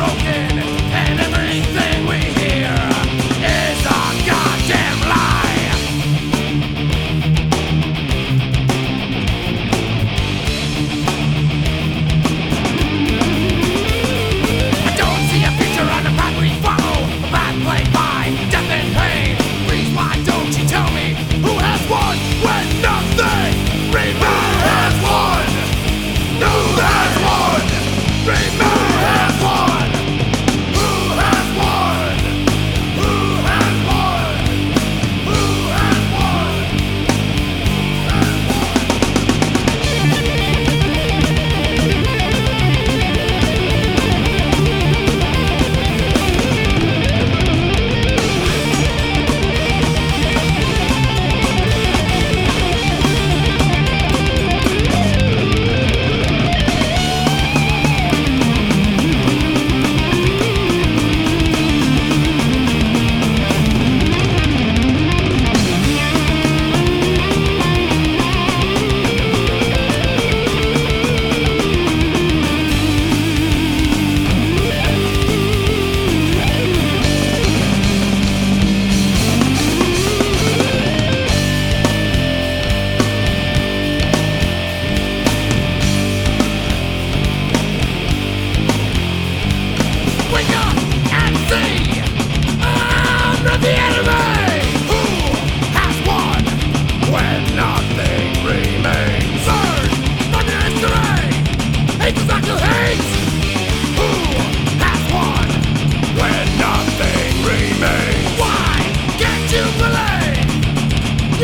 broken.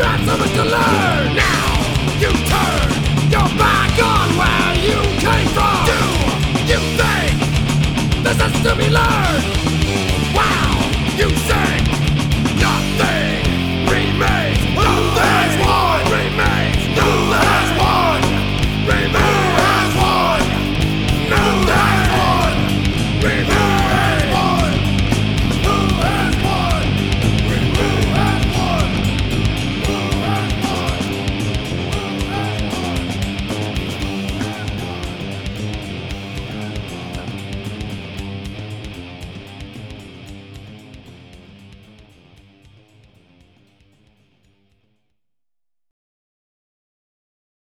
not so much to learn.